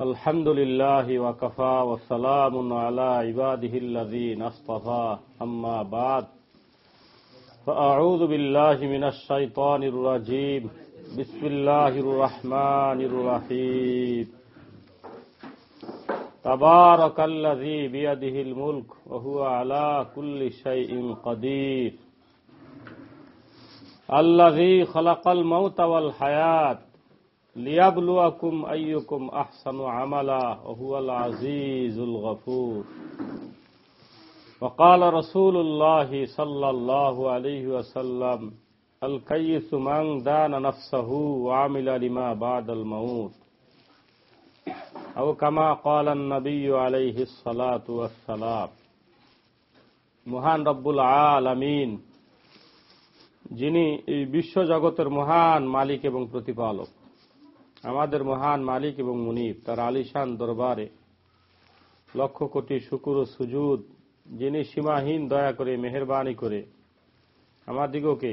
الحمد لله وكفى وسلام على عباده الذين اصطفى. أما بعد فأعوذ بالله من الشيطان الرجيم. بسم الله الرحمن الرحيم. تبارك الذي بيده الملك وهو على كل شيء قدير. الذي خلق الموت والحياة ليبلوكم أيكم أحسن عملا وهو العزيز الغفور وقال رسول الله صلى الله عليه وسلم الكيس من دان نفسه وعمل لما بعد الموت أو كما قال النبي عليه الصلاة والسلام মহান রব্বুল আলামিন যিনি এই বিশ্ব জগতের মহান মালিক এবং প্রতিপালক আমাদের মহান মালিক এবং মুনিব, তার আলিশান দরবারে লক্ষ কোটি শুকুর ও সুজুদ, যিনি সীমাহীন দয়া করে, মেহরবানি করে আমাদিগকে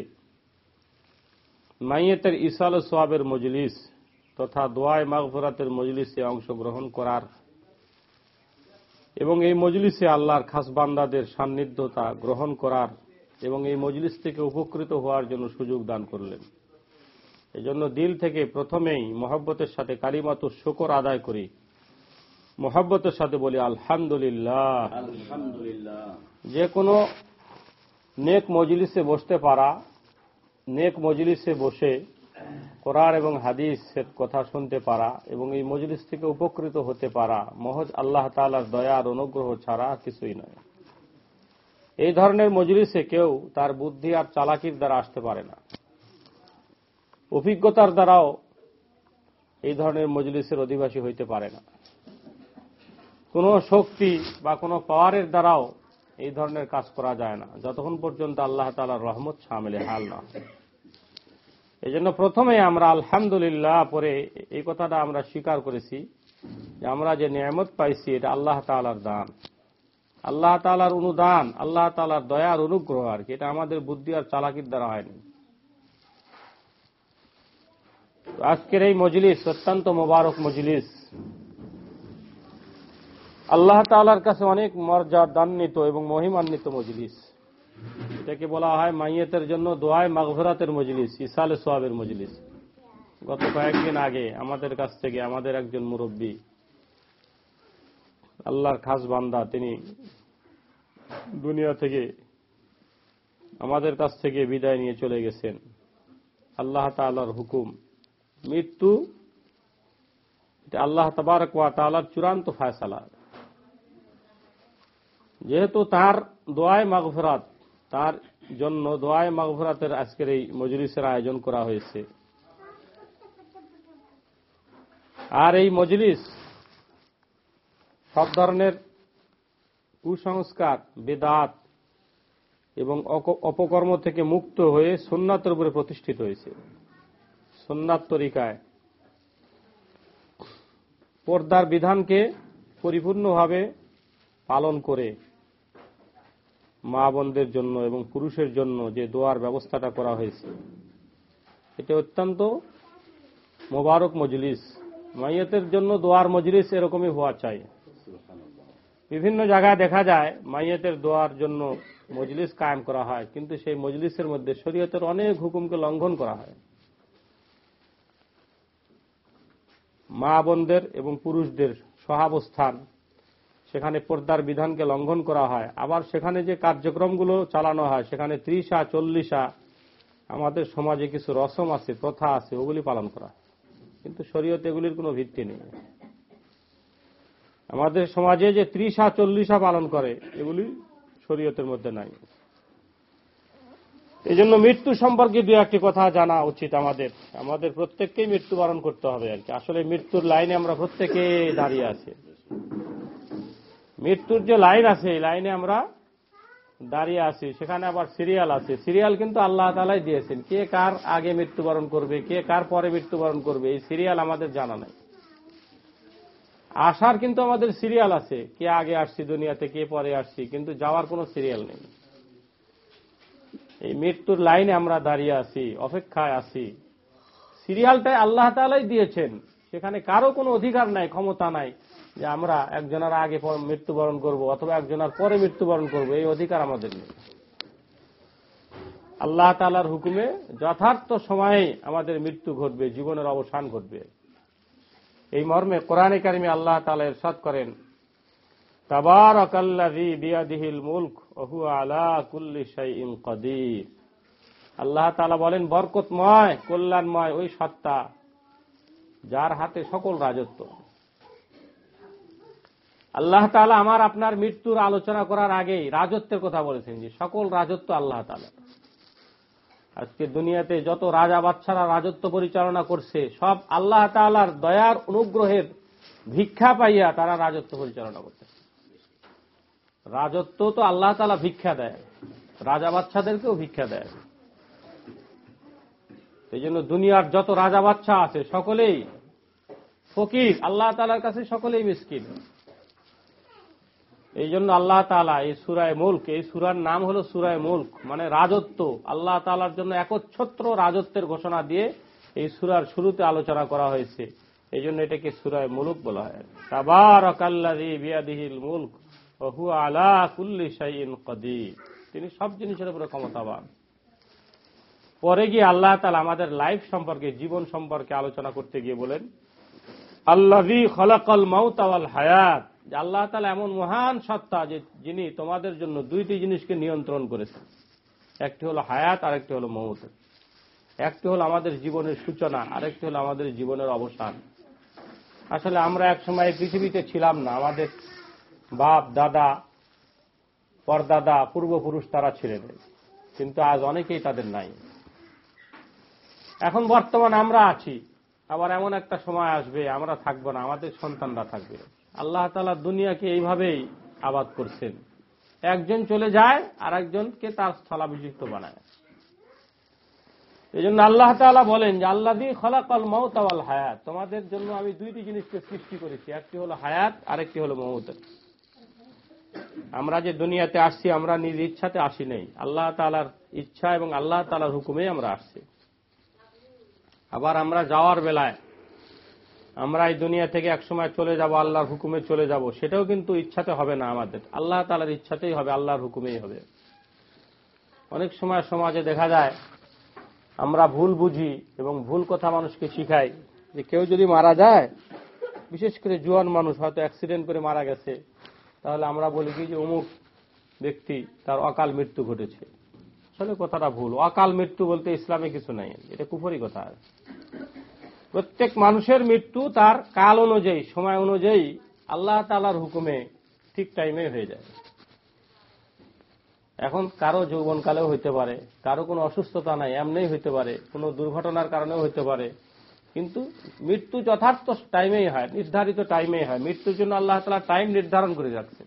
মাইয়েতের ইসাল সোয়াবের মজলিস তথা দোয়ায় মাগফরাতের মজলিসে অংশগ্রহণ করার এবং এই মজলিসে আল্লাহর খাস বান্দাদের সান্নিধ্যতা গ্রহণ করার এবং এই মজলিস থেকে উপকৃত হওয়ার জন্য সুযোগ দান করলেন। এজন্য দিল থেকে প্রথমেই মহব্বতের সাথে কালিমাত শকর আদায় করি। মহব্বতের সাথে বলি আলহামদুলিল্লাহ। যে কোনো নেক মজলিসে বসতে পারা নেক মজলিসে বসে কোরআন এবং হাদিসের কথা শুনতে পারা এবং এই মজলিস থেকে উপকৃত হতে পারা মহজ আল্লাহ তালার দয়া আর অনুগ্রহ ছাড়া কিছুই নয়। এই ধরনের মজলিসে কেউ তার বুদ্ধি আর চালাকির দ্বারা আসতে পারে না। অভিজ্ঞতার দ্বারাও এই ধরনের মজলিসের অধিবাসী হইতে পারে না। কোনো শক্তি বা কোনো পাওয়ারের দ্বারাও এই ধরনের কাজ করা যায় না। যতক্ষণ পর্যন্ত আল্লাহ তালার রহমত সামিলে হাল না এই জন্য প্রথমে আমরা আলহামদুলিল্লাহ পরে এই কথাটা আমরা স্বীকার করেছি যে আমরা যে নিয়ামত পাইছি এটা আল্লাহ তালার দান। আল্লাহ তালার অনুদান, আল্লাহ তালার দয়ার অনুগ্রহ আর কি। এটা আমাদের বুদ্ধি আর চালাকির দ্বারা হয়নি আজকের এই মজলিস অত্যন্ত মোবারক মজলিস। আল্লাহ তালার কাছে অনেক মর্যাদান্বিত এবং মহিমান্বিত মজলিস। এটাকে বলা হয় মাইয়েতের জন্য দোয়ায় মাগভরাতের মজলিস, ইসালে সোয়াবের মজলিস। গত কয়েকদিন আগে আমাদের কাছ থেকে আমাদের একজন মুরব্বী, আল্লাহর খাস বান্দা, তিনি দুনিয়া থেকে আমাদের কাছ থেকে বিদায় নিয়ে চলে গেছেন। আল্লাহ তালার হুকুম মৃত্যু আল্লাহ তবারক ওয়া তালার চূড়ান্ত ফায়সালা। যেহেতু তার দোয়ায় মাগফরাত, তার জন্য দোয়ায় মাগফরাতের আজকের এই মজলিসের আয়োজন করা হয়েছে। আর এই মজলিস সব ধরনের কুসংস্কার, বেদাত এবং অপকর্ম থেকে মুক্ত হয়ে সোননাথের উপরে প্রতিষ্ঠিত হয়েছে। সোননাথ তরিকায়। পর্দার বিধানকে পরিপূর্ণভাবে পালন করে মা বোনদের জন্য এবং পুরুষের জন্য যে দোয়ার ব্যবস্থাটা করা হয়েছে। এটা অত্যন্ত মোবারক মজলিস। মাইয়াতের জন্য দোয়ার মজলিস এরকমই হওয়া চাই। বিভিন্ন জায়গায় দেখা যায়, মাইয়াতের দোয়ার জন্য মজলিস কায়েম করা হয়, কিন্তু সেই মজলিসের মধ্যে শরীয়তের অনেক হুকুমকে লঙ্ঘন করা হয়। মা বোনদের এবং পুরুষদের সহাবস্থান, সেখানে পর্দার বিধানকে লঙ্ঘন করা হয়। আবার সেখানে যে কার্যক্রমগুলো চালানো হয়, সেখানে ত্রিশা, চল্লিশা, আমাদের সমাজে কিছু রসম আছে, প্রথা আছে, ওগুলি পালন করা কিন্তু শরীয়ত এগুলির কোনো ভিত্তি নেই। আমাদের সমাজে যে ত্রিশা, চল্লিশা পালন করে, এগুলি শরীয়তের মধ্যে নাই। এই জন্য মৃত্যু সম্পর্কে দু একটি কথা জানা উচিত আমাদের। আমাদের প্রত্যেককেই মৃত্যুবরণ করতে হবে আর কি। আসলে মৃত্যুর লাইনে আমরা প্রত্যেকে দাঁড়িয়ে আছি। মৃত্যুর যে লাইন আছে, এই লাইনে আমরা দাঁড়িয়ে আছি। সেখানে আবার সিরিয়াল আছে। সিরিয়াল কিন্তু আল্লাহ তালাই দিয়েছেন। কে কার আগে মৃত্যুবরণ করবে, কে কার পরে মৃত্যুবরণ করবে, এই সিরিয়াল আমাদের জানা নাই। আসার কিন্তু আমাদের সিরিয়াল আছে। কে আগে আসছি দুনিয়াতে, কে পরে আসছি, কিন্তু যাওয়ার কোনো সিরিয়াল নেই। এই মৃত্যুর লাইনে আমরা দাঁড়িয়ে আছি, অপেক্ষায় আছি। সিরিয়ালটাই আল্লাহ তালাই দিয়েছেন। সেখানে কারও কোনো অধিকার নাই, ক্ষমতা নাই যে আমরা একজনের আগে মৃত্যুবরণ করব অথবা একজনের পরে মৃত্যুবরণ করব। এই অধিকার আমাদের নেই। আল্লাহ তালার হুকুমে যথার্থ সময়ে আমাদের মৃত্যু ঘটবে, জীবনের অবসান ঘটবে। এই মর্মে কোরআনে কারিমে আল্লাহ তালা ইরশাদ করেন, তাবারাকাল্লাযী বিয়াদিহিল মুলক আল্লাহ বলেন, বরকতময়, কল্যাণময় ওই সত্তা যার হাতে সকল রাজত্ব। আল্লাহ তাআলা আমার আপনার মৃত্যুর আলোচনা করার আগেই রাজত্বের কথা বলেছেন যে সকল রাজত্ব আল্লাহ তাআলা আজকে দুনিয়াতে যত রাজা বাচ্চারা রাজত্ব পরিচালনা করছে, সব আল্লাহ তাআলার দয়ার অনুগ্রহের ভিক্ষা পাইয়া তারা রাজত্ব পরিচালনা করছে রাজত্ব তো আল্লাহ তালা ভিক্ষা দেয়। রাজা বাচ্চাদেরকেও ভিক্ষা দেয়। এই জন্য দুনিয়ার যত রাজা বাচ্চা আছে, সকলেই ফকির। আল্লাহ তালার কাছে সকলেই মিসকিন। এই জন্য আল্লাহ তালা এই সুরায় মুল্ক, এই সুরার নাম হলো সুরায় মুল্ক মানে রাজত্ব। আল্লাহ তালার জন্য একচ্ছত্র রাজত্বের ঘোষণা দিয়ে এই সুরার শুরুতে আলোচনা করা হয়েছে। এই জন্য এটাকে সুরায় মুলুক বলা হয়। মুলক। তিনি সব জিনিসের উপরে ক্ষমতাবান। পরে গিয়ে আল্লাহ তাআলা আমাদের লাইফ সম্পর্কে, জীবন সম্পর্কে আলোচনা করতে গিয়ে বলেন হায়াত। আল্লাহ তালা এমন মহান সত্তা যে যিনি তোমাদের জন্য দুইটি জিনিসকে নিয়ন্ত্রণ করেছেন। একটি হলো হায়াত আর একটি হলো মৌত একটি হলো আমাদের জীবনের সূচনা, আরেকটি হলো আমাদের জীবনের অবসান। আসলে আমরা এক সময় পৃথিবীতে ছিলাম না, আমাদের বাপ, দাদা, পরদাদা, পূর্বপুরুষ তারা ছিলেন। কিন্তু আজ অনেকেই তাদের নাই। এখন বর্তমান আমরা আছি। আবার এমন একটা সময় আসবে, আমরা থাকব না, আমাদের সন্তানরা থাকবে। আল্লাহ তালা দুনিয়াকে এইভাবেই আবাদ করছেন। একজন চলে যায় আর একজনকে তার স্থলাভিযুক্ত বানায়। এই জন্য আল্লাহ তালা বলেন যে আল্লাহ দিয়ে খলাকল মৌত আওয়াল হায়াত। তোমাদের জন্য আমি দুইটি জিনিসকে সৃষ্টি করেছি। একটি হলো হায়াত, আরেকটি হলো মৌত আমরা যে দুনিয়াতে আসছি, আমরা নিজ ইচ্ছাতে আসি নেই। আল্লাহ তালার ইচ্ছা এবং আল্লাহ তালার হুকুমে আমরা আসছি। আবার আমরা যাওয়ার বেলায় আমরা এই দুনিয়া থেকে একসময় চলে যাব, আল্লাহর হুকুমে চলে যাব, সেটাও কিন্তু ইচ্ছাতে হবে না আমাদের। আল্লাহ তালার ইচ্ছাতেই হবে, আল্লাহর হুকুমেই হবে। অনেক সময় সমাজে দেখা যায়, আমরা ভুল বুঝি এবং ভুল কথা মানুষকে শিখাই যে কেউ যদি মারা যায়, বিশেষ করে জোয়ান মানুষ হয়তো অ্যাক্সিডেন্ট করে মারা গেছে তাহলে আমরা বলি কি যে অমুক ব্যক্তি তার অকাল মৃত্যু ঘটেছে। আসলে কথাটা ভুল। অকাল মৃত্যু বলতে ইসলামে কিছু নাই। এটা কুফরি কথা। প্রত্যেক মানুষের মৃত্যু তার কাল অনুযায়ী, সময় অনুযায়ী আল্লাহ তালার হুকুমে ঠিক টাইমে হয়ে যায়। এখন কারও যৌবনকালেও হইতে পারে, কারও কোনো অসুস্থতা নাই, এমনিই হইতে পারে, কোনো দুর্ঘটনার কারণেও হইতে পারে কিন্তু মৃত্যু যথার্থ টাইমেই হয়, নির্ধারিত টাইমেই হয়। মৃত্যুর জন্য আল্লাহ তালা টাইম নির্ধারণ করে যাচ্ছে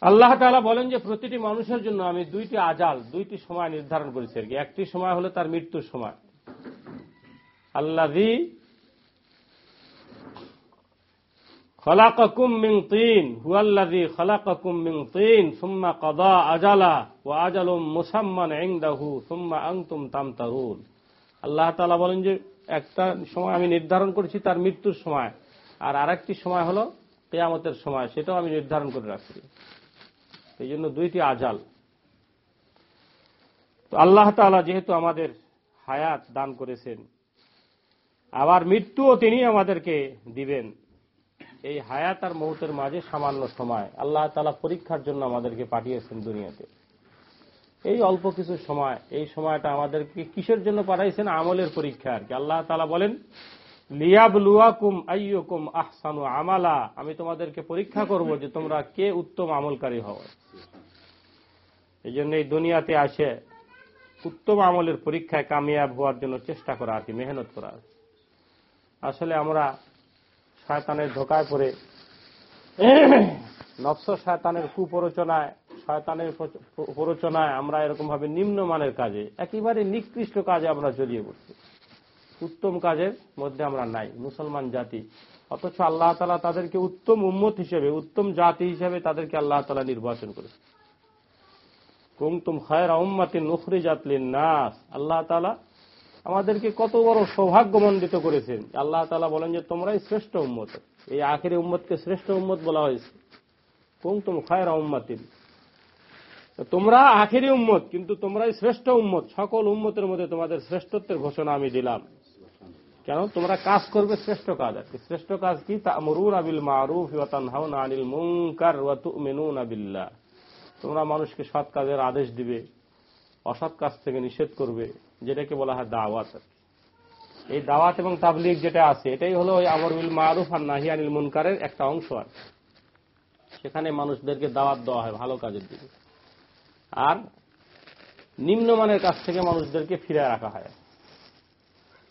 আল্লাহ তালা বলেন যে, প্রতিটি মানুষের জন্য আমি দুইটি আজাল, দুইটি সময় নির্ধারণ করেছি আর কি। একটি সময় হলো তার মৃত্যুর সময়। আল্লাহ আল্লাহ সুম্মা কদা সুম্মা আংতুম আল্লাহ তাআলা বলেন যে একটা সময় আমি নির্ধারণ করেছি, তার মৃত্যুর সময়। আর আরেকটি সময় হলো কেয়ামতের সময়, সেটাও আমি নির্ধারণ করে রাখছি। এই জন্য দুইটি আজাল। তো আল্লাহ তাআলা যেহেতু আমাদের হায়াত দান করেছেন, আবার মৃত্যুও তিনি আমাদেরকে দিবেন। এই হায়াত আর মৌতের মাঝে সামান্য সময় আল্লাহ তালা পরীক্ষার জন্য আমাদেরকে পাঠিয়েছেন দুনিয়াতে। এই অল্প কিছু সময়, এই সময়টা আমাদেরকে কিসের জন্য পাঠাইছেন? আমলের পরীক্ষা আর কি। আল্লাহ তালা বলেন, লিয়াবলুয়াকুম আইয়ুকুম আহসানু আমালা। আমি তোমাদেরকে পরীক্ষা করব যে তোমরা কে উত্তম আমলকারী হও। এই জন্য এই দুনিয়াতে আসে উত্তম আমলের পরীক্ষায় কামিয়াব হওয়ার জন্য চেষ্টা করা আর কি, মেহনত করা। আসলে আমরা শয়তানের ধোকায় পড়ে, নফস শয়তানের কুপ্ররোচনায় শয়তানের প্ররোচনায় আমরা এরকম ভাবে নিম্নমানের কাজে, একেবারে নিকৃষ্ট কাজে আমরা জড়িয়ে পড়ছি। উত্তম কাজের মধ্যে আমরা নাই, মুসলমান জাতি। অথচ আল্লাহ তালা তাদেরকে উত্তম উম্মত হিসেবে, উত্তম জাতি হিসেবে তাদেরকে আল্লাহ তালা নির্বাচন করেছে কুমতুম খায়রা উম্মাতিন নুখরি জাতলিন নাস আল্লাহ তালা আমাদেরকে কত বড় সৌভাগ্যমণ্ডিত করেছেন। আল্লাহ তালা বলেন যে, তোমরাই শ্রেষ্ঠ উম্মত। এই আখেরি উম্মতকে শ্রেষ্ঠ উম্মত বলা হয়েছে। কোন তুম খায়রা উম্মাতিন তোমরা আখেরি উম্মত, কিন্তু তোমরাই শ্রেষ্ঠ উম্মত। সকল উম্মতের মধ্যে তোমাদের শ্রেষ্ঠত্বের ঘোষণা আমি দিলাম। কেন? তোমরা কাজ করবে, শ্রেষ্ঠ কাজ আর কি। শ্রেষ্ঠ কাজ কি? তামরুন আবিল মারুফ আনিল মুনকার ওয়া তোমরা মানুষকে সৎ কাজের আদেশ দিবে, অসৎ কাজ থেকে নিষেধ করবে, যেটাকে বলা হয় দাওয়াত এই দাওয়াত এবং তাবলিগ যেটা আছে, এটাই হলো ওই আমর বিল মারুফ আর নাহি আনিল মুনকারের একটা অংশ আর সেখানে মানুষদেরকে দাওয়াত দেওয়া হয় ভালো কাজের দিকে। আর নিম্নমানের কাছ থেকে মানুষদেরকে ফিরে রাখা হয়।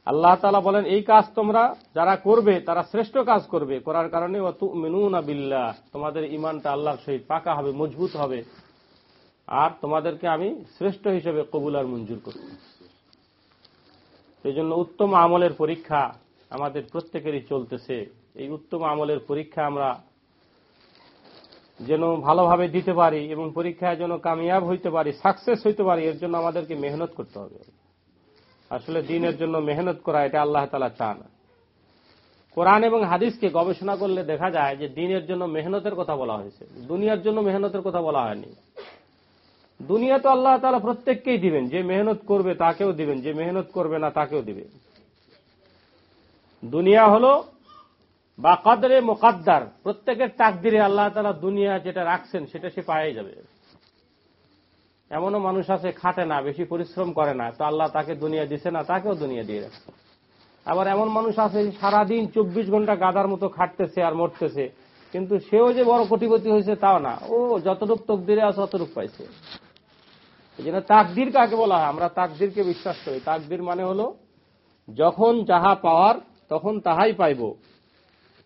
আল্লাহ তালা বলেন, এই কাজ তোমরা যারা করবে, তারা শ্রেষ্ঠ কাজ করবে। করার কারণে বিল্লাহ, তোমাদের ইমানটা আল্লাহর সহিত পাকা হবে, মজবুত হবে। আর তোমাদেরকে আমি শ্রেষ্ঠ হিসেবে কবুল আর মঞ্জুর করব। সেই জন্য উত্তম আমলের পরীক্ষা আমাদের প্রত্যেকেরই চলতেছে। এই উত্তম আমলের পরীক্ষা আমরা যেন ভালোভাবে দিতে পারি এবং পরীক্ষায় যেন কামিয়াব হইতে পারি সাকসেস হইতে পারি, এর জন্য আমাদেরকে মেহনত করতে হবে। আসলে দিনের জন্য মেহনত করা, এটা আল্লাহ তালা চান। কোরআন এবং হাদিসকে গবেষণা করলে দেখা যায় যে দিনের জন্য মেহনতের কথা বলা হয়েছে, দুনিয়ার জন্য মেহনতের কথা বলা হয়নি। দুনিয়া তো আল্লাহ তালা প্রত্যেককেই দিবেন, যে মেহনত করবে তাকেও দিবেন, যে মেহনত করবে না তাকেও দিবেন। দুনিয়া হলো বা কদরে মোকাদ্দার, প্রত্যেকের তাকদিরে আল্লাহ তালা দুনিয়া যেটা রাখছেন সেটা সে পায়ে যাবে। এমনও মানুষ আছে, খাটে না, বেশি পরিশ্রম করে না, তো আল্লাহ তাকে দুনিয়া দিছে না, তাকেও দুনিয়া দিয়ে রাখছে। আবার এমন মানুষ আছে সারাদিন চব্বিশ ঘণ্টা গাদার মতো খাটতেছে আর মরতেছে, কিন্তু সেও যে বড় কোটিপতি হয়েছে তাও না। ও যতটুক তকদিরে আছে অতটুক পাইছে। এই জন্য তাকদির কাকে বলা হয়? আমরা তাকদিরকে বিশ্বাস করি। তাকদির মানে হলো, যখন যাহা পাওয়ার, তখন তাহাই পাইব।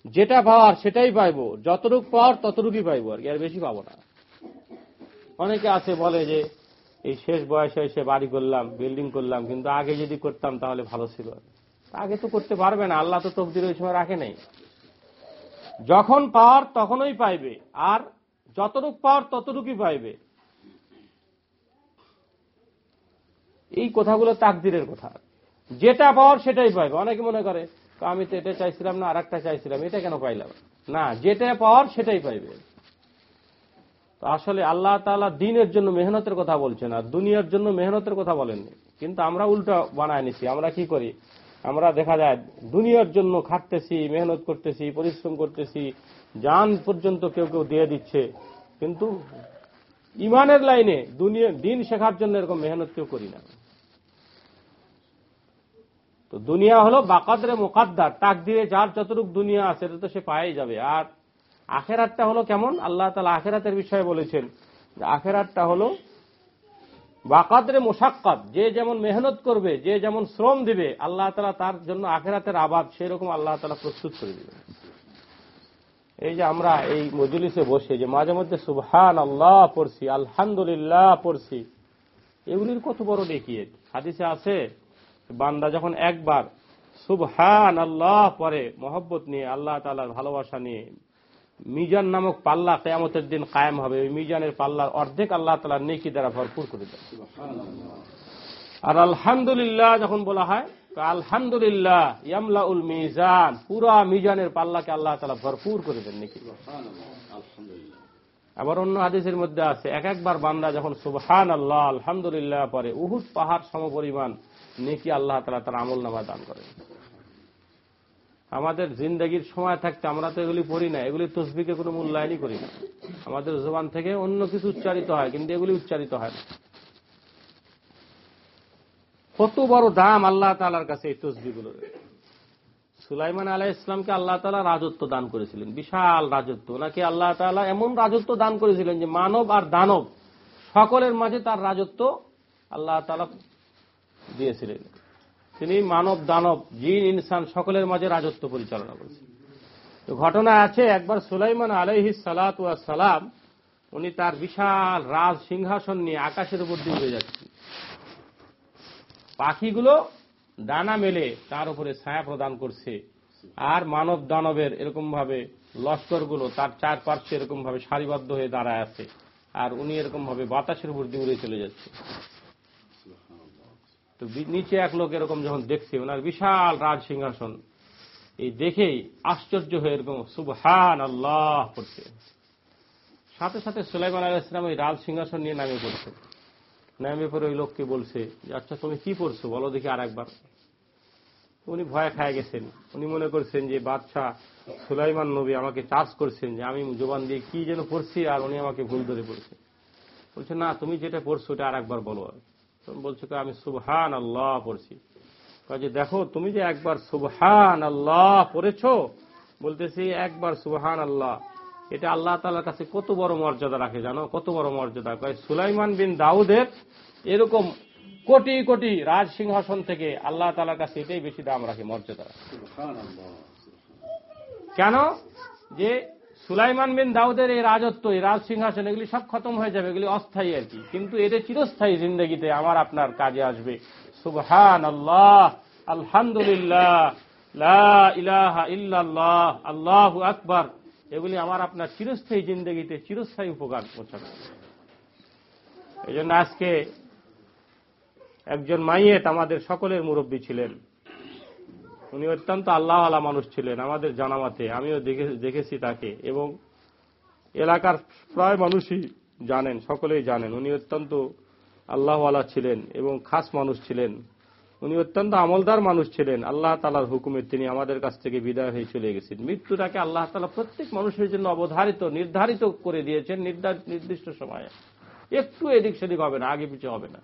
যেটা পাওয়ার সেটাই পাইব। যতটুক পাওয়ার ততটুকুই পাইব আর কি, আর বেশি পাবো না। অনেকে আছে বলে যে, এই শেষ বয়সে এসে বাড়ি করলাম বিল্ডিং করলাম, কিন্তু আগে যদি করতাম তাহলে ভালো ছিল। আগে তো করতে পারবে না, আল্লাহ তো তকদির ওই সময় রাখে নাই। যখন পাওয়ার তখনই পাইবে, আর যতটুক পাওয়ার ততটুকুই পাইবে। এই কথাগুলো তাকদিরের কথা। যেটা পাওয়ার সেটাই পাইবে। অনেকে মনে করে আমি তো এটা চাইছিলাম না আর চাইছিলাম, এটা কেন পাইলাম? না, যেটা পাওয়ার সেটাই পাইবে। তো আসলে আল্লাহ তালা দিনের জন্য মেহনতের কথা বলছেন আর দুনিয়ার জন্য মেহনতের কথা বলেননি। কিন্তু আমরা উল্টা বানায় নিছি, আমরা কি করি? আমরা দেখা যায় দুনিয়ার জন্য খাটতেছি, মেহনত করতেছি, পরিশ্রম করতেছি, যান পর্যন্ত কেউ কেউ দিয়ে দিচ্ছে। কিন্তু ইমানের লাইনে দুনিয়া, দিন শেখার জন্য এরকম মেহনত কেউ করি না। তো দুনিয়া হলো বাকাদরে মোকাদ্দার তাক দিয়ে যার যতটুক দুনিয়া আছে তো সে পাই যাবে। আর আখেরাতটা হলো কেমন? আল্লাহ তালা আখেরাতের বিষয়ে বলেছেন যে আখেরাতটা হলো বাকাদরে মোশাক্কাত, যে যেমন মেহনত করবে, যে যেমন শ্রম দিবে, আল্লাহ তালা তার জন্য আখেরাতের আবাদ সেরকম আল্লাহ তালা প্রস্তুত করে দিবে এই যে আমরা এই মজলিসে বসে যে মাঝে মধ্যে সুবহান আল্লাহ পড়ছি, আলহামদুলিল্লাহ পড়ছি, এগুলির কত বড় দেখিয়ে হাদিসে আছে বান্দা যখন একবার সুবহান আল্লাহ পরে মহব্বত নিয়ে আল্লাহ তালার ভালোবাসা নিয়ে মিজান নামক পাল্লা কেয়ামতের দিন কায়েম হবে ওই মিজানের পাল্লার অর্ধেক আল্লাহ তালার নেকি দ্বারা ভরপুর করে দেয় আর আলহামদুলিল্লাহ যখন বলা হয় আলহামদুলিল্লাহ ইয়ামলা উল মিজান পুরা মিজানের পাল্লাকে আল্লাহ তালা ভরপুর করে দেন নাকি। আবার অন্য হাদিসের মধ্যে আছে এক একবার বান্দা যখন সুবহান আল্লাহ আলহামদুলিল্লাহ পরে উহুদ পাহাড় সমপরিমাণ নেকি আল্লাহ তালা তার আমল নামা দান করেন। আমাদের জিন্দগির সময় থাকতে আমরা তো এগুলি পড়ি না, এগুলি তসবিকে কোনো মূল্যায়নই করি না। আমাদের জবান থেকে অন্য কিছু উচ্চারিত হয়, কিন্তু এগুলি উচ্চারিত হয় না। কত বড় দাম আল্লাহ তালার কাছে এই তসবিগুলোর সুলাইমান আলাহ ইসলামকে আল্লাহ তালা রাজত্ব দান করেছিলেন, বিশাল রাজত্ব। ওনাকে আল্লাহ তালা এমন রাজত্ব দান করেছিলেন যে মানব আর দানব, সকলের মাঝে তার রাজত্ব আল্লাহ তালা দিয়েছিলেন। তিনি মানব, দানব, জিন, ইনসান সকলের মাঝে রাজত্ব পরিচালনা করেছেন। তো ঘটনা আছে, একবার সুলাইমান আলহি সালাত সালাম, উনি তার বিশাল রাজ সিংহাসন নিয়ে আকাশের উপর দিয়ে উড়ে যাচ্ছেন। পাখিগুলো ডানা মেলে তার উপরে ছায়া প্রদান করছে, আর মানব, দানবের এরকম ভাবে লস্করগুলো তার চার পার্শ্বে এরকম ভাবে সারিবদ্ধ হয়ে দাঁড়ায় আছে, আর উনি এরকম ভাবে বাতাসের উপর দিয়ে উড়ে চলে যাচ্ছে। তো নিচে এক লোক এরকম যখন দেখছে, ওনার বিশাল রাজ সিংহাসন, এই দেখেই আশ্চর্য হয়ে এরকম সুবহান আল্লাহ করছে। সাথে সাথে সুলাইমান আলাহ ইসলাম ওই রাজ সিংহাসন নিয়ে নামে পড়ছে। নামে পড়ে ওই লোককে বলছে, যে আচ্ছা তুমি কি পড়ছো? বলো দেখি আর একবার উনি ভয় খায় গেছেন। উনি মনে করছেন যে, বাদশাহ সুলাইমান নবী আমাকে চার্জ করছেন যে, আমি জোবান দিয়ে কি যেন পড়ছি আর উনি আমাকে ভুল ধরে পড়ছে। বলছে, না, তুমি যেটা পড়ছো, ওটা আর একবার বলো আর বলছে আমি সুবহান আল্লাহ পড়ছি যে দেখো তুমি যে একবার সুবহান আল্লাহ পড়েছো বলতেছি একবার সুবহান আল্লাহ এটা আল্লাহ তালার কাছে কত বড় মর্যাদা রাখে জানো? কত বড় মর্যাদা। কয় সুলাইমান বিন দাউদের এরকম কোটি কোটি রাজ সিংহাসন থেকে আল্লাহ তালার কাছে এটাই বেশি দাম রাখে মর্যাদা কেন? যে সুলাইমান বিন দাউদের এই রাজত্ব, এই রাজ সিংহাসন, এগুলি সব খতম হয়ে যাবে, এগুলি অস্থায়ী আর কি। কিন্তু এটা চিরস্থায়ী জিন্দগিতে আমার আপনার কাজে আসবে। সুবহান আল্লাহ আলহামদুলিল্লাহ ইলাহা আল্লাহু আকবার। এগুলি আমার আপনার চিরস্থায়ী জিন্দগিতে চিরস্থায়ী উপকার পৌঁছাবে। এই জন্য আজকে একজন মাইয়েত আমাদের সকলের মুরব্বী ছিলেন। উনি অত্যন্ত আল্লাহওয়ালা মানুষ ছিলেন, আমাদের জানামাতে। আমিও দেখে- দেখেছি তাকে। এবং এলাকার প্রায় মানুষই জানেন, সকলেই জানেন, উনি অত্যন্ত আল্লাহওয়ালা ছিলেন এবং খাস মানুষ ছিলেন। উনি অত্যন্ত আমলদার মানুষ ছিলেন। আল্লাহ তালার হুকুমে তিনি আমাদের কাছ থেকে বিদায় হয়ে চলে গেছেন। মৃত্যুটাকে আল্লাহ তালা প্রত্যেক মানুষের জন্য অবধারিত, নির্ধারিত করে দিয়েছেন নির্দিষ্ট সময়ে। একটু এদিক সেদিক হবে না, আগে পিছু হবে না।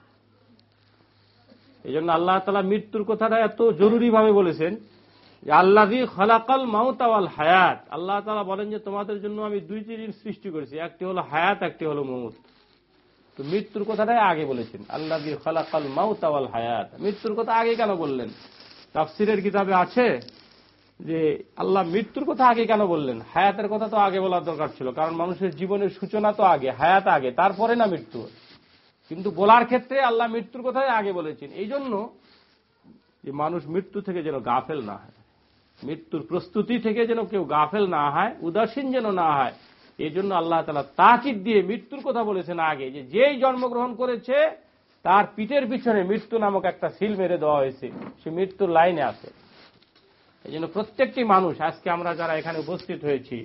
এই জন্য আল্লাহ তালা মৃত্যুর কথাটা এত জরুরি ভাবে বলেছেন আল্লাহি খলাকাল মাউতাওয়াল হায়াত। আল্লাহ তালা বলেন যে, তোমাদের জন্য আমি দুইটি জিনিস সৃষ্টি করেছি। একটি হলো হায়াত, একটি হলো মৌত। তো মৃত্যুর কথাটাই আগে বলেছেন আল্লাহ খলাকাল মাউতাওয়াল হায়াত। মৃত্যুর কথা আগে কেন বললেন? তাফসিরের কিতাবে আছে যে, আল্লাহ মৃত্যুর কথা আগে কেন বললেন? হায়াতের কথা তো আগে বলার দরকার ছিল, কারণ মানুষের জীবনের সূচনা তো আগে, হায়াত আগে, তারপরে না মৃত্যু? কিন্তু বলার ক্ষেত্রে আল্লাহ মৃত্যুর কথাই আগে বলেছেন। এই জন্য যে মানুষ মৃত্যু থেকে যেন গাফেল না হয়, মৃত্যুর প্রস্তুতি থেকে যেন কেউ গাফেল না হয়, উদাসীন যেন না হয়, এই জন্য আল্লাহ তালা তাকিদ দিয়ে মৃত্যুর কথা বলেছেন আগে যে যেই জন্মগ্রহণ করেছে, তার পিঠের পিছনে মৃত্যু নামক একটা সিল মেরে দেওয়া হয়েছে। সে মৃত্যুর লাইনে আছে। এই জন্য প্রত্যেকটি মানুষ, আজকে আমরা যারা এখানে উপস্থিত হয়েছি,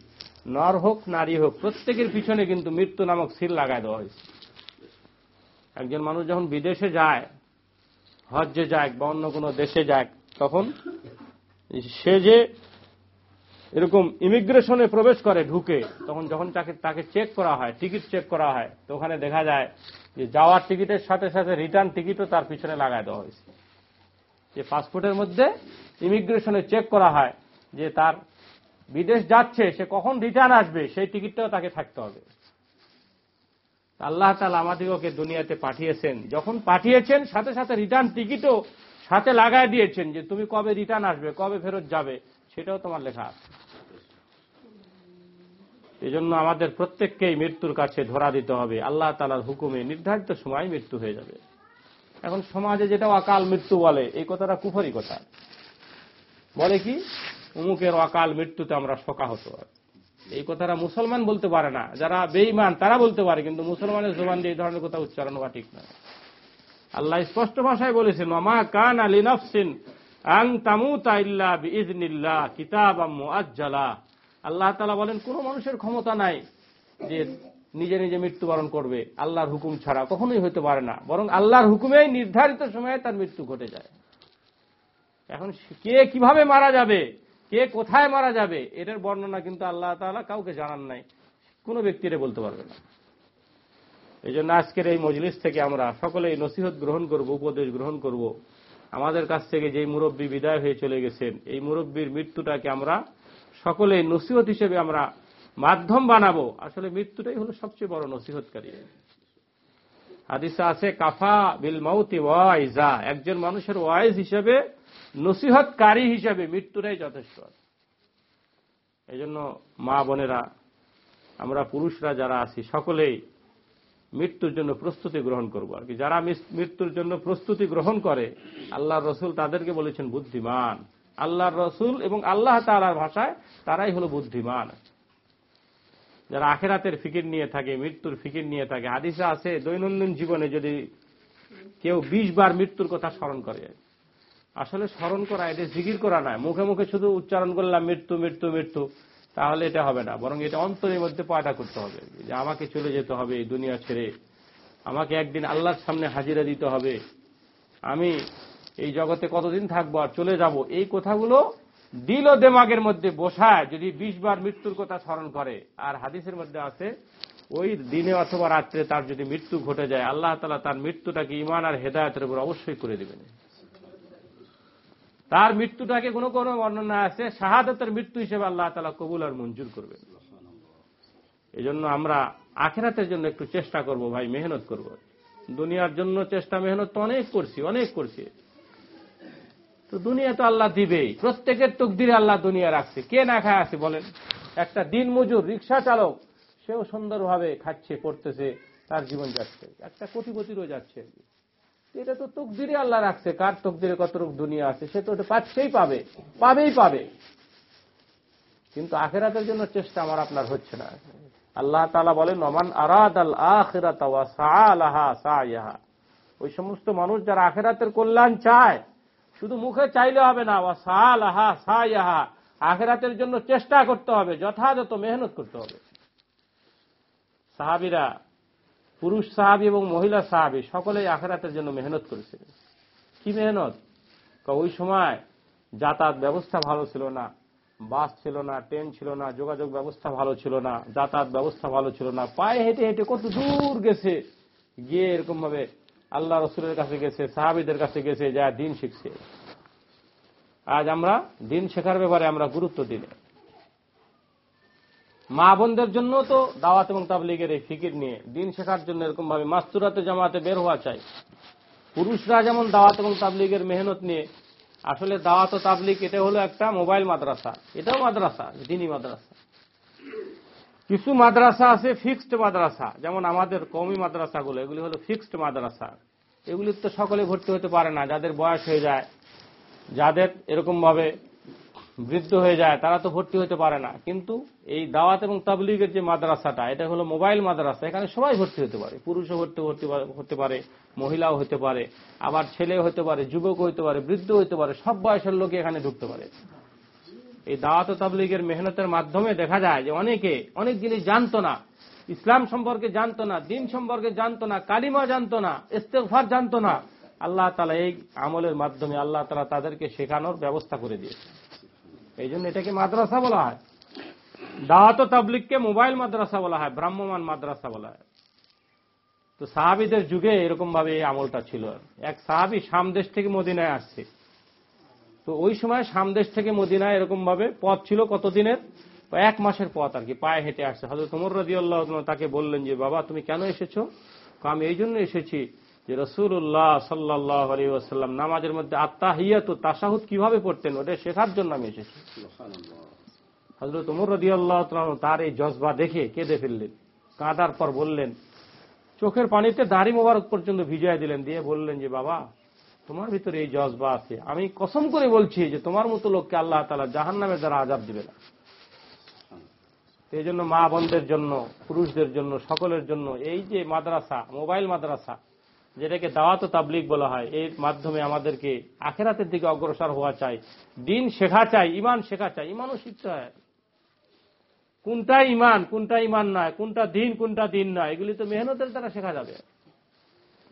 নর হোক, নারী হোক, প্রত্যেকের পিছনে কিন্তু মৃত্যু নামক সিল লাগায় দেওয়া হয়েছে। একজন মানুষ যখন বিদেশে যায়, হজ্জে যায় বা অন্য কোনো দেশে যায়, তখন সে যে এরকম ইমিগ্রেশনে প্রবেশ করে, ঢুকে, তখন যখন তাকে তাকে চেক করা হয় টিকিট চেক করা হয়, তো ওখানে দেখা যায় যে যাওয়ার টিকিটের সাথে সাথে রিটার্ন টিকিটও তার পিছনে লাগায় দেওয়া হয়েছে। যে পাসপোর্টের মধ্যে ইমিগ্রেশনে চেক করা হয় যে তার বিদেশ যাচ্ছে, সে কখন রিটার্ন আসবে, সেই টিকিটটাও তাকে থাকতে হবে। আল্লাহ তালা আমাদিগকে দুনিয়াতে পাঠিয়েছেন। যখন পাঠিয়েছেন, সাথে সাথে রিটার্ন টিকিটও সাথে লাগায় দিয়েছেন যে তুমি কবে রিটার্ন আসবে, কবে ফেরত যাবে, সেটাও তোমার লেখা আছে। এই জন্য আমাদের প্রত্যেককেই মৃত্যুর কাছে ধরা দিতে হবে। আল্লাহ তালার হুকুমে নির্ধারিত সময় মৃত্যু হয়ে যাবে। এখন সমাজে যেটা অকাল মৃত্যু বলে, এই কথাটা কুফরি কথা। বলে কি? অমুকের অকাল মৃত্যুতে আমরা শোকাহত। হয় এই কথাটা মুসলমান বলতে পারে না। যারা বেঈমান, তারা বলতে পারে, কিন্তু মুসলমানের জবান দিয়ে এই ধরনের কথা উচ্চারণ হওয়া ঠিক নয়। আল্লাহ স্পষ্ট ভাষায় বলেছেন মামা কান আলী নফসিন আং তামুতা ইল্লা বিইজনিল্লাহ কিতাবাম মুআজ্জালা। আল্লাহ তাআলা বলেন, কোন মানুষের ক্ষমতা নাই যে নিজে নিজে মৃত্যুবরণ করবে, আল্লাহর হুকুম ছাড়া কখনোই হতে পারে না। বরং আল্লাহর হুকুমেই নির্ধারিত সময়ে তার মৃত্যু ঘটে যায়। এখন কে কীভাবে মারা যাবে? কে কোথায় মারা যাবে, এটার বর্ণনা কিন্তু আল্লাহ তাআলা কাউকে জানান নাই। কোনো ব্যক্তিরে বলতে পারবে না। এই জন্য আজকের এই মজলিস থেকে আমরা সকলেই নসিহত গ্রহণ করব, উপদেশ গ্রহণ করব। আমাদের কাছ থেকে যেই মুরব্বী বিদায় হয়ে চলে গেছেন, এই মুরব্বীর মৃত্যুটাকে আমরা সকলেই নসিহত হিসেবে আমরা মাধ্যম বানাবো। আসলে মৃত্যুটাই হলো সবচেয়ে বড় নসিহতকারী। হাদিসা আছে, কাফা বিল মাউতি ওয়াইজা। একজন মানুষের ওয়াইজ হিসেবে নসিহতকারী হিসেবে মৃত্যুটাই যথেষ্ট। এই জন্য মা বোনেরা, আমরা পুরুষরা যারা আছি, সকলেই মৃত্যুর জন্য প্রস্তুতি গ্রহণ করব। আর কি যারা মৃত্যুর জন্য প্রস্তুতি গ্রহণ করে, আল্লাহর রসুল তাদেরকে বলেছেন বুদ্ধিমান। আল্লাহর রসুল এবং আল্লাহ তালার ভাষায় তারাই হলো বুদ্ধিমান। যারা আখেরাতের ফিকির নিয়ে থাকে, মৃত্যুর ফিকির নিয়ে থাকে, হাদিসা আছে, দৈনন্দিন জীবনে যদি কেউ বিশ বার মৃত্যুর কথা স্মরণ করে আসলে স্মরণ করা, এটা জিকির করা নয়। মুখে মুখে শুধু উচ্চারণ করলাম, মৃত্যু মৃত্যু মৃত্যু, তাহলে এটা হবে না। বরং এটা অন্তরের মধ্যে পয়দা করতে হবে। যে আমাকে চলে যেতে হবে এই দুনিয়া ছেড়ে। আমাকে একদিন আল্লাহর সামনে হাজিরা দিতে হবে। আমি এই জগতে কতদিন থাকব আর চলে যাব? এই কথাগুলো দিল ও দেমাগের মধ্যে বসায়, যদি বিশ বার মৃত্যুর কথা স্মরণ করে। আর হাদিসের মধ্যে আছে, ওই দিনে অথবা রাত্রে তার যদি মৃত্যু ঘটে যায়, আল্লাহ তালা তার মৃত্যুটাকে ইমান আর হেদায়তের উপর অবশ্যই করে দেবেন। তার মৃত্যুটাকে কোনো কোনো বর্ণনা আছে, শাহাদতের মৃত্যু হিসেবে আল্লাহ তালা কবুল আর মঞ্জুর করবেন এই জন্য আমরা আখেরাতের জন্য একটু চেষ্টা করব ভাই, মেহনত করব। দুনিয়ার জন্য চেষ্টা, মেহনত তো অনেক করছি অনেক করছি। তো দুনিয়া তো আল্লাহ দিবেই, প্রত্যেকের তকদিরে আল্লাহ দুনিয়া রাখছে। কে না খায় আছে বলেন? একটা দিন মজুর, রিক্সা চালক, সেও সুন্দরভাবে খাচ্ছে করতেছে তার জীবন যাচ্ছে। একটা কোটিপতিরও যাচ্ছে এটা তো তকদিরে আল্লাহ রাখছে। কার তকদিরে কতটুকু দুনিয়া আছে, সে তো পাচ্ছেই পাবে, পাবেই পাবে। কিন্তু আখেরাতের জন্য চেষ্টা আমার আপনার হচ্ছে না। আল্লাহ তালা বলেন নমান আরাদ আল আখেরাত ওই সমস্ত মানুষ যারা আখেরাতের কল্যাণ চায়, শুধু মুখে চাইলে হবে না, ওয়া সালাহা সায়াহা আখেরাতের জন্য চেষ্টা করতে হবে, যথাযথ মেহনত করতে হবে। সাহাবিরা পুরুষ সাহাবি এবং মহিলা সাহাবি সকলেই আখেরাতের জন্য মেহনত করেছিলেন কি মেহনত? ওই সময় যাতায়াত ব্যবস্থা ভালো ছিল না, বাস ছিল না, ট্রেন ছিল না, যোগাযোগ ব্যবস্থা ভালো ছিল না, যাতায়াত ব্যবস্থা ভালো ছিল না, পায়ে হেঁটে হেঁটে কত দূর গেছে। গিয়ে এরকম ভাবে আল্লাহ রসুলের কাছে গেছে, সাহাবিদের কাছে গেছে, যা দিন শিখছে। আজ আমরা দিন শেখার ব্যাপারে আমরা গুরুত্ব দিলে মা বোনদের জন্য তো দাওয়াত এবং তাবলিগের এই ফিকির নিয়ে দিন শেখার জন্য এরকম ভাবে মাস্তুরাতে জামাতে বের হওয়া চাই। পুরুষরা যেমন দাওয়াত এবং তাবলিগের মেহনত নিয়ে, আসলে দাওয়াত ও তাবলিগ এটা হলো একটা মোবাইল মাদ্রাসা। এটাও মাদ্রাসা, দিনই মাদ্রাসা। কিছু মাদ্রাসা আছে ফিক্সড মাদ্রাসা, যেমন আমাদের কমি মাদ্রাসাগুলো, এগুলি হলো ফিক্সড মাদ্রাসা। এগুলি তো সকলে ভর্তি হতে পারে না, যাদের বয়স হয়ে যায়, যাদের এরকম ভাবে বৃদ্ধ হয়ে যায়, তারা তো ভর্তি হতে পারে না। কিন্তু এই দাওয়াত এবং তাবলিগের যে মাদ্রাসাটা, এটা হলো মোবাইল মাদ্রাসা, এখানে সবাই ভর্তি হতে পারে। পুরুষও ভর্তি হতে পারে মহিলাও হতে পারে, আবার ছেলে হতে পারে যুবক হতে পারে বৃদ্ধ হতে পারে, সব বয়সের লোকে এখানে ঢুকতে পারে। এই দাওয়াত তাবলিগের মেহনতের মাধ্যমে দেখা যায় যে অনেকে অনেক জিনিস জানতো না। ইসলাম সম্পর্কে জানতো না, দিন সম্পর্কে জানতো না, কালিমা জানতো না ইস্তেফার জানতো না। আল্লাহ তালা এই আমলের মাধ্যমে আল্লাহ তালা তাদেরকে শেখানোর ব্যবস্থা করে দিয়েছে এই জন্য এটাকে মাদ্রাসা বলা হয়। দাওয়াত তাবলিগকে মোবাইল মাদ্রাসা বলা হয়, ব্রাহ্মমান মাদ্রাসা বলা হয়। তো সাহাবিদের যুগে এরকম ভাবে এই আমলটা ছিল। এক সাহাবি সামদেশ থেকে মদিনায় আসছে। তো ওই সময় সামদেশ থেকে মদিনায় এরকম ভাবে পথ ছিল কতদিনের? এক মাসের পথ আর কি, পায়ে হেঁটে আসছে। হয়তো তোমার রাজি আল্লাহ তাকে বললেন যে, বাবা, তুমি কেন এসেছ? আমি এই জন্য এসেছি যে রসুল্লাহ সাল্লাহ আলী আসাল্লাম নামাজের মধ্যে আত্মা হিয়া তো তাসাহুদ কীভাবে পড়তেন ওটা শেখার জন্য আমি এসেছি। হজরত উমর রদি আল্লাহ তার এই জজবা দেখে কেঁদে ফেললেন কাঁদার পর বললেন চোখের পানিতে দাড়ি মোবারক পর্যন্ত ভিজাই দিলেন। দিয়ে বললেন যে বাবা তোমার ভিতরে এই জজবা আছে। আমি কসম করে বলছি যে তোমার মতো লোককে আল্লাহ তালা জাহান নামের দ্বারা আজাব দিবে না। এই জন্য মা বোনদের জন্য পুরুষদের জন্য সকলের জন্য এই যে মাদ্রাসা মোবাইল মাদ্রাসা যেটাকে দাওয়াত তাবলিগ বলা হয়। এর মাধ্যমে আমাদেরকে আখেরাতের দিকে অগ্রসর হওয়া চাই। দিন শেখা চাই ইমান শেখা চাই। ইমানও শিখতে হয়। কোনটা ইমান কোনটা ইমান নয়, কোনটা দিন কোনটা দিন নয়, এগুলি তো মেহনতের দ্বারা শেখা যাবে।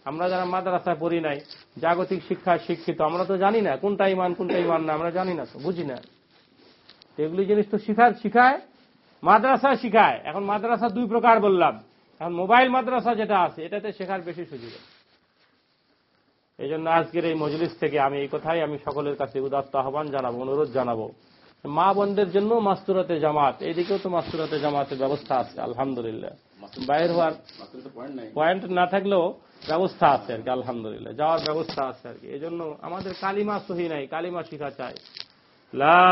আমরা যারা মাদ্রাসায় পড়ি নাই, জাগতিক শিক্ষায় শিক্ষিত, আমরা তো জানি না কোনটা ইমান কোনটা ইমান না আমরা জানি না তো, বুঝি না। এগুলি জিনিস তো শিখার, শিখায় মাদ্রাসা শিখায়। এখন মাদ্রাসা দুই প্রকার বললাম। এখন মোবাইল মাদ্রাসা যেটা আছে, এটাতে শেখার বেশি সুযোগ এই জন্য আজকের এই মজলিস থেকে আমি এই কথাই আমি সকলের কাছে উদাত্ত আহ্বান জানাব অনুরোধ জানাব। মা বোনদের জন্য মাস্তুরাতে জামাত এইদিকেও তো মাস্তুরাতে জামাতের ব্যবস্থা আছে আলহামদুলিল্লাহ। বাইর হওয়ার পয়েন্ট না থাকলেও ব্যবস্থা আছে আর কি আলহামদুলিল্লাহ যাওয়ার ব্যবস্থা আছে আর কি। এই জন্য আমাদের কালিমা সহি নাই কালিমা শিখা চাই। লা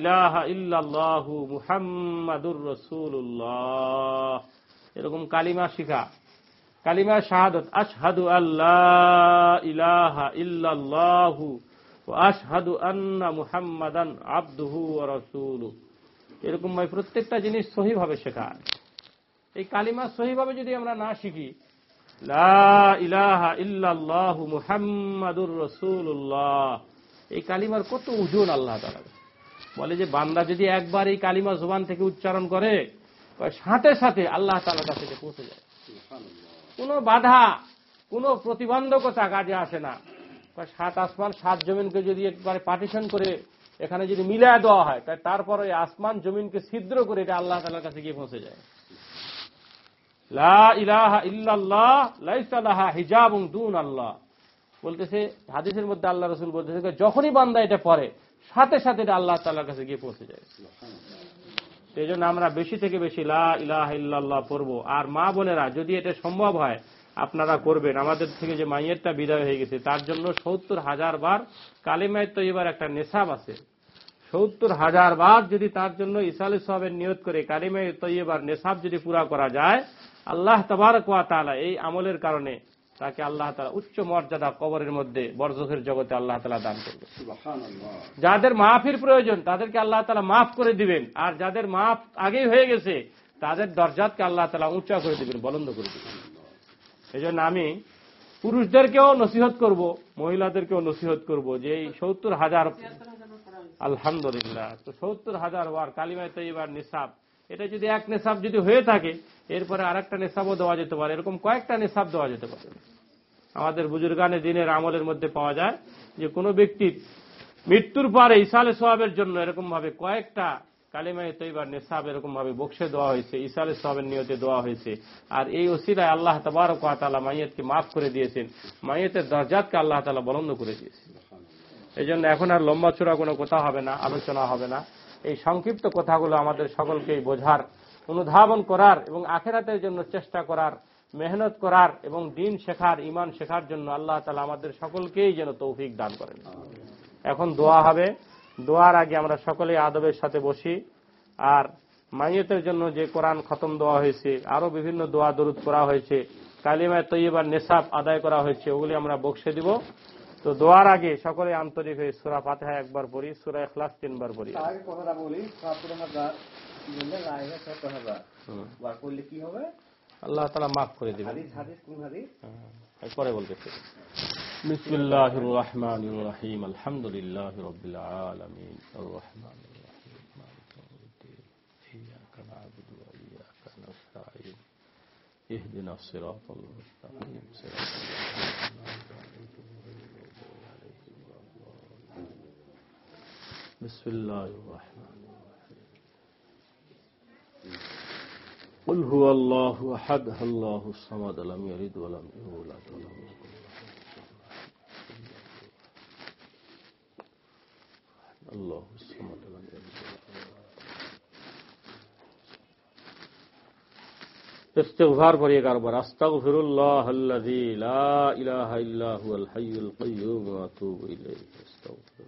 ইলাহা ইল্লাল্লাহু মুহাম্মাদুর রাসূলুল্লাহ। এরকম কালিমা শিখা। কালিমা শাহাদত, আশহাদু আল্লাহ ইলাহা ইল্লাল্লাহু আশহাদু আন্না মুহাম্মাদান আবদুহু ওয়া এরকম ভাবে প্রত্যেকটা জিনিস সহিভাবে শেখা এই কালিমা সহিভাবে যদি আমরা না শিখি, লা ইলাহা ইল্লাল্লাহু এই কালিমার কত ওজন আল্লাহ তাআলা বলে যে বান্দা যদি একবার এই কালিমা জবান থেকে উচ্চারণ করে সাথে সাথে আল্লাহ তাআলার কাছে পৌঁছে যায়। কোনো বাধা, কোনো প্রতিবন্ধকতা কাজে আসে না। সাত আসমান, সাত জমিনকে যদি একবারে পার্টিশন করে এখানে যদি মিলায় দেওয়া হয় তাই তারপরে আসমান জমিনকে ছিদ্র করে এটা আল্লাহ তালার কাছে গিয়ে পৌঁছে যায়। আল্লাহ রসুল বলতেছে, যখনই বান্দা এটা পড়ে, সাথে সাথে এটা আল্লাহ তাআলার কাছে গিয়ে পৌঁছে যায়। সেই জন্য আমরা বেশি থেকে বেশি লা ইলাহা ইল্লাল্লাহ পড়ব। আর মা বোনেরা, যদি এটা সম্ভব হয়, আপনারা করবেন। আমাদের থেকে যে মাইয়েরটা বিদায় হয়ে গেছে, তার জন্য সত্তর হাজার বার কালিমায় তো এবার একটা নেশাব আছে। সত্তর হাজার বার যদি তার জন্য ইসালে সাহেবের নিয়ত করে কালিমায় তৈবার নেশাব যদি পুরা করা যায়, আল্লাহ তবারক ওয়া তাআলা এই আমলের কারণে তাকে আল্লাহ তালা উচ্চ মর্যাদা কবরের মধ্যে বরজখের জগতে আল্লাহ তালা দান করবে। যাদের মাফির প্রয়োজন তাদেরকে আল্লাহ তালা মাফ করে দিবেন। আর যাদের মাফ আগেই হয়ে গেছে তাদের দরজাতকে আল্লাহ তালা উঁচা করে দিবেন বলন্দ করে দিবেন। এই জন্য আমি পুরুষদেরকেও নসিহত করব মহিলাদেরকেও নসিহত করব যে এই সত্তর হাজার আলহামদুলিল্লাহ তো সত্তর হাজার ওয়ার কালিমায় তৈবার নিসাব এটা যদি এক নেশাব যদি হয়ে থাকে, এরপরে আরেকটা নেশাবও দেওয়া যেতে পারে। এরকম কয়েকটা নেশাব দেওয়া যেতে পারে। আমাদের বুজুর্গানে দিনের আমলের মধ্যে পাওয়া যায় যে কোনো ব্যক্তির মৃত্যুর পরে ইসালে সোয়াবের জন্য এরকম ভাবে কয়েকটা কালিমায় তৈবার নেশাব এরকম ভাবে বক্সে দেওয়া হয়েছে ইসালে সোয়াবের নিয়তে দেওয়া হয়েছে। আর এই ওসিলায় আল্লাহ তবারক তালা মাইয়েতকে মাফ করে দিয়েছেন। মাইয়েতের দরজাতকে আল্লাহ তালা বলন্দ করে দিয়েছেন। এই জন্য এখন আর লম্বা চূড়া কোনো কথা হবে না, আলোচনা হবে না। এই সংক্ষিপ্ত কথাগুলো আমাদের সকলকেই বোঝার, অনুধাবন করার এবং আখেরাতের জন্য চেষ্টা করার, মেহনত করার এবং দিন শেখার ইমান শেখার জন্য আল্লাহ তালা আমাদের সকলকেই যেন তৌফিক দান করেন। এখন দোয়া হবে। দোয়ার আগে আমরা সকলে আদবের সাথে বসি। আর মাইয়তের জন্য যে কোরআন খতম দেওয়া হয়েছে আরও বিভিন্ন দোয়া দরুদ করা হয়েছে, কালিমায় তৈবার নেশাব আদায় করা হয়েছে, ওগুলি আমরা বক্সে দিব। তো দোয়ার আগে সকলে আন্তরিক হয়ে সুরা ফাতেহা একবার পড়ি সুরা এখলাস তিনবার পড়ি কথাটা বলি সতেরো হাজার সতেরো হাজার বার করলে কি হবে আল্লাহ তালা মাফ করে দিবেন হাদিস হাদিস কোন হাদিস হ্যাঁ, পরে বলতেছে বিসমিল্লাহির রহমানির রহিম আলহামদুলিল্লাহ রাব্বিল আলামিন আর রহমানির রহিম মালিক ইয়াউমিদ্দিন ইyyaka na'budu wa iyyaka nasta'in اهدنا الصراط المستقيم صراط بسم الله الرحمن الرحيم. قل هو الله أحد الله الصمد لم يلد ولم يولد ولم يكن له الله الصمد لم يلد استغفار پڑھیے بار استغفر اللہ الذي لا الہ الا هو الحي القيوم واتوب الیہ استغفر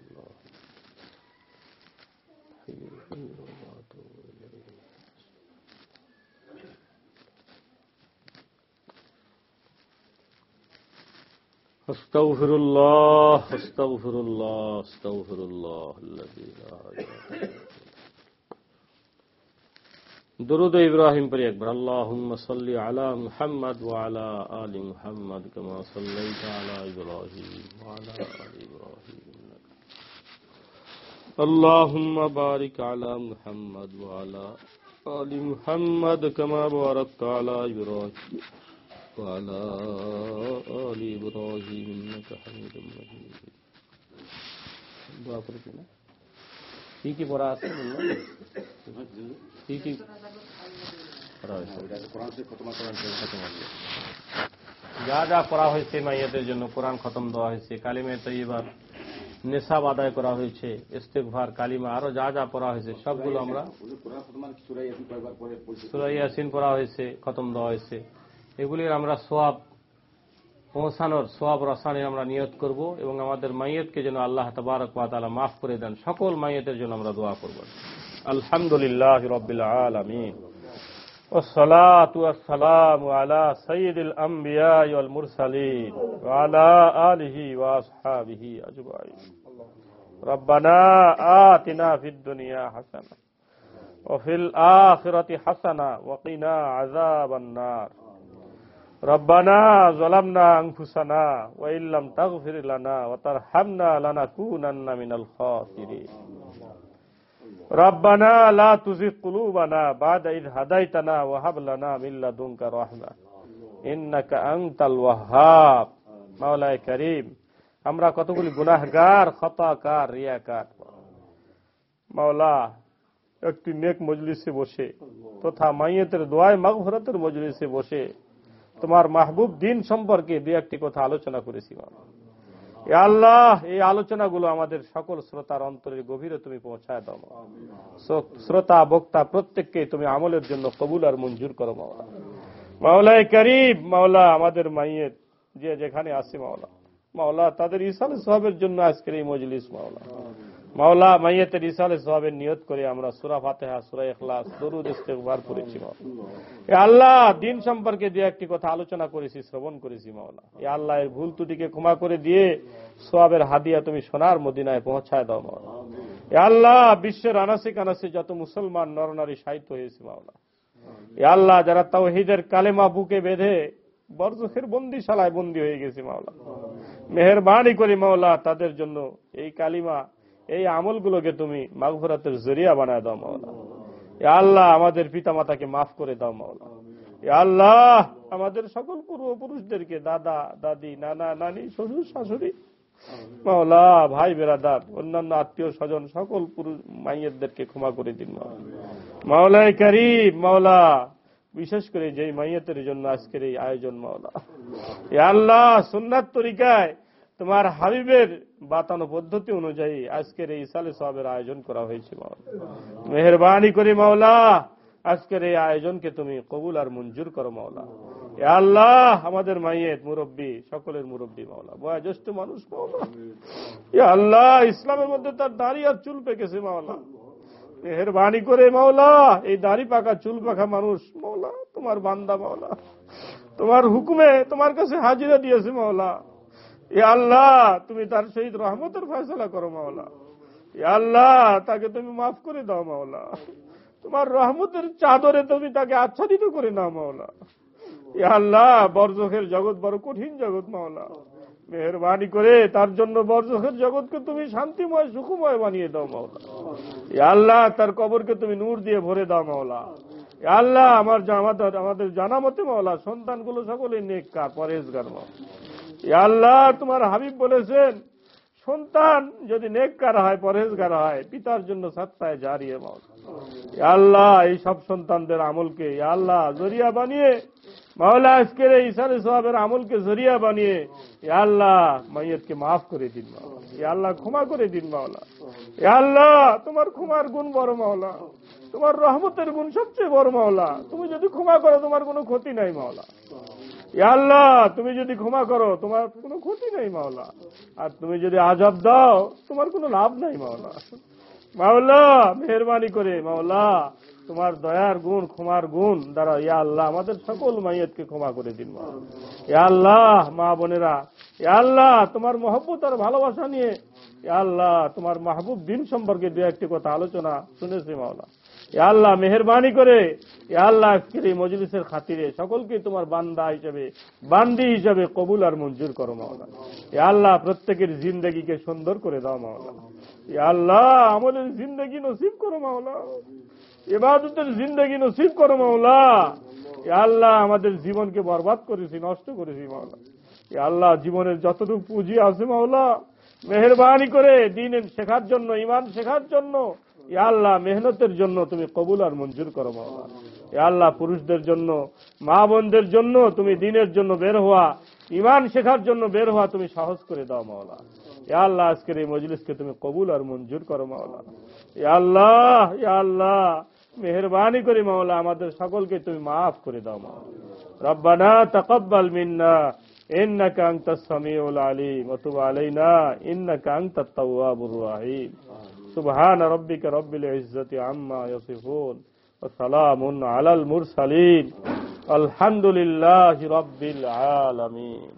أستغفر الله أستغفر الله أستغفر الله الذي لا درود إبراهيم پر اکبر اللهم صل على محمد وعلى آل محمد كما صليت على إبراهيم وعلى آل إبراهيم. اللهم بارك على محمد وعلى ال محمد كما باركت على ابراهيم وعلى ال ابراهيم انك حميد مجيد দোয়া করে কিনা কি কি পড়া আছে বললাম কি কি পড়া হয়েছে কোরআন শরীফ খতমা করার জন্য খতম হবে যা যা পড়া হয়েছে মাইয়াদের জন্য কোরআন খতম দেওয়া হয়েছে কালিমে তৈবার নেশাব আদায় করা হয়েছে ইস্তেকভার কালিমা, আরও যা যা পড়া হয়েছে, সবগুলো আমরা হুজুর কোরআন খতমা সূরা ইয়াসিন কয়েকবার পরে পড়ছি সুরা ইয়াসিন পড়া হয়েছে, খতম দেওয়া হয়েছে। এগুলির আমরা সোয়াব পৌঁছানোর, সোয়াব রসানে আমরা নিয়ত করব এবং আমাদের মাইয়তকে যেন আল্লাহ তবারক ওয়া মাফ করে দেন। সকল মাইয়তের জন্য আমরা দোয়া করব। আলহামদুলিল্লাহ রবিল আলামিন। والصلاة والسلام على سيد الأنبياء والمرسلين وعلى آله وأصحابه أجمعين. ربنا آتنا في الدنيا حسنة وفي الآخرة حسنة وقنا عذاب النار. ربنا ظلمنا أنفسنا وإن لم تغفر لنا وترحمنا لنكونن من الخاسرين. আমরা কতগুলি গুনাহগার, খতাকার, রিয়াকার। মাওলা, একটি নেক মজলিসে বসে, তথা মাইয়েতের দোয়ায় মাঘরতের মজলিসে বসে তোমার মাহবুব দিন সম্পর্কে দু একটি কথা আলোচনা করেছি বাবা আল্লাহ, এই আলোচনাগুলো আমাদের সকল শ্রোতার অন্তরের গভীরে তুমি পৌঁছায় দাও শ্রোতা, বক্তা প্রত্যেককে তুমি আমলের জন্য কবুল আর মঞ্জুর করো মাওলা মাওলায় করিব মাওলা আমাদের মাইয়ের, যে যেখানে আসে মাওলা। মাওলা তাদের ইসাল সোহাবের জন্য আজকের এই মজলিস মাওলা। মাওলা মাইয়েতের ইসালে সোহাবের নিয়ত করে আমরা সুরা ফাতেহা, সুরা এখলাস দরুদ ইস্তেগফার করেছি আল্লাহ, দিন সম্পর্কে যে একটি কথা আলোচনা করেছি, শ্রবণ করেছি মাওলা। এ আল্লাহ এর ভুল ত্রুটিকে ক্ষমা করে দিয়ে সোয়াবের হাদিয়া তুমি সোনার মদিনায় পৌঁছায় দাও মাওলা। এ আল্লাহ, বিশ্বের আনাসি কানাসি যত মুসলমান নরনারী সাহিত্য হয়েছে মাওলা। এ আল্লাহ, যারা তাও হিদের কালেমা বুকে বেঁধে বরজখের বন্দিশালায় বন্দী হয়ে গেছে মাওলা। মেহরবানি করে মাওলা, তাদের জন্য এই কালিমা এই আমলগুলোকে তুমি মাগফরাতের জরিয়া বানায় দাও মাওলা আল্লাহ, আমাদের পিতামাতাকে মাফ করে দাও মাওলা আল্লাহ, আমাদের সকল পূর্বপুরুষদেরকে, দাদা, দাদি, নানা, নানি, শ্বশুর, শাশুড়ি, মাওলা, ভাই, বেরাদার, অন্যান্য আত্মীয় স্বজন, সকল পুরুষ মাইয়েরদেরকে ক্ষমা করে দিন মাওলা মাওলায় করিম, মাওলা। বিশেষ করে যেই মাইয়াতের জন্য আজকের এই আয়োজন, মাওলা। আল্লাহ, সুন্নাত তরিকায় তোমার হাবিবের বাতানো পদ্ধতি অনুযায়ী আজকের এই সালে সবের আয়োজন করা হয়েছে মেহরবানি করে, মাওলা। আজকের এই আয়োজনকে তুমি কবুল আর মঞ্জুর করো, মাওলা। আল্লাহ, আমাদের মাইয়েত মুরব্বী, সকলের মুরব্বী, মাওলা। বয়োজ্যেষ্ঠ মানুষ, মাওলা। আল্লাহ, ইসলামের মধ্যে তার দাড়ি আর চুল পেকেছে, মাওলা। মেহরবানি করে, মাওলা। এই দাড়ি পাকা, চুল পাকা মানুষ, মাওলা। তোমার বান্দা, মাওলা। তোমার হুকুমে তোমার কাছে হাজিরা দিয়েছে, মাওলা। এ আল্লাহ, তুমি তার শহীদ রহমতের ফয়সলা করো, মাওলা। এ আল্লাহ, তাকে তুমি মাফ করে দাও, মাওলা। তোমার রহমতের চাদরে তুমি তাকে আচ্ছাদিত করে নাও, মাওলা। এ আল্লাহ, বরজখের জগৎ বড় কঠিন জগৎ, মাওলা। মেহরবানি করে তার জন্য বরজখের জগৎকে তুমি শান্তিময়, সুখময় বানিয়ে দাও, মাওলা। এ আল্লাহ, তার কবরকে তুমি নূর দিয়ে ভরে দাও, মাওলা। আল্লাহ, আমার আমাদের আমাদের জানা মতে মাওলা, সন্তানগুলো সকলে নেককার পরেজগার মাওলা। আল্লাহ তোমার হাবিব বলেছেন, সন্তান যদি নেককার হয় পরেজগার হয়, পিতার জন্য সত্তায় জারিয়ে এ আল্লাহ, এই সব সন্তানদের আমলকে আল্লাহ, জরিয়া বানিয়ে, মাওলা আজকের এই ইসারে সাহাবের আমলকে জরিয়া বানিয়ে আল্লাহ, মাইয়তকে মাফ করে দিন মাওলা। আল্লাহ, ক্ষমা করে দিন মাওলা। আল্লাহ, তোমার ক্ষমার গুণ বড় মাওলা। তোমার রহমতের গুণ সবচেয়ে বড় মাওলা। তুমি যদি ক্ষমা করো, তোমার কোনো ক্ষতি নাই মাওলা। আল্লাহ, তুমি যদি ক্ষমা করো, তোমার কোনো ক্ষতি নাই মাওলা। আর তুমি যদি আজাব দাও, তোমার কোনো লাভ নাই মাওলা। মাওলা, মেহরবানি করে, মাওলা, তোমার দয়ার গুণ, ক্ষমার গুণ দ্বারা ইয়া আল্লাহ, আমাদের সকল মাইয়তকে ক্ষমা করে দিন ইয়া আল্লাহ, মা বোনেরা ইয়া আল্লাহ, তোমার মহব্বত আর ভালোবাসা নিয়ে ইয়া আল্লাহ, তোমার মাহবুব দিন সম্পর্কে দু একটি কথা আলোচনা শুনেছি মাওলা। আল্লাহ মেহরবানি করে আল্লাহ আজকের এই মজলিসের খাতিরে সকলকে তোমার বান্দা হিসেবে, বান্দি হিসেবে কবুল আর মঞ্জুর করো মাওলা আল্লাহ প্রত্যেকের জিন্দগিকে সুন্দর করে দাও মাওলা আল্লাহ আমাদের জিন্দগি নসিব করো মাওলা ইবাদতের জিন্দগি নসিব করো মাওলা আল্লাহ আমাদের জীবনকে বরবাদ করেছি, নষ্ট করেছি মাওলা আল্লাহ জীবনের যতটুকু পুঁজি আছে মাওলা মেহরবানি করে দিন শেখার জন্য, ইমান শেখার জন্য ইয়া আল্লাহ মেহনতের জন্য তুমি কবুল আর মঞ্জুর করো মাওলা ইয়া আল্লাহ পুরুষদের জন্য মা বোনদের জন্য তুমি দিনের জন্য বের হওয়া ইমান শেখার জন্য বের হওয়া তুমি সাহস করে দাও মাওলা ইয়া আল্লাহ আজকের এই মজলিসকে তুমি কবুল আর মঞ্জুর করো মাওলা ইয়া আল্লাহ ইয়া আল্লাহ মেহরবানি করে মাওলা আমাদের সকলকে তুমি মাফ করে দাও মাওলা রব্বানা তাকাব্বাল মিন্না إنك أنت السميع العليم وتب علينا إنك أنت التواب الرحيم سبحان ربك رب العزة عما يصفون وسلام على المرسلين. الحمد لله رب العالمين.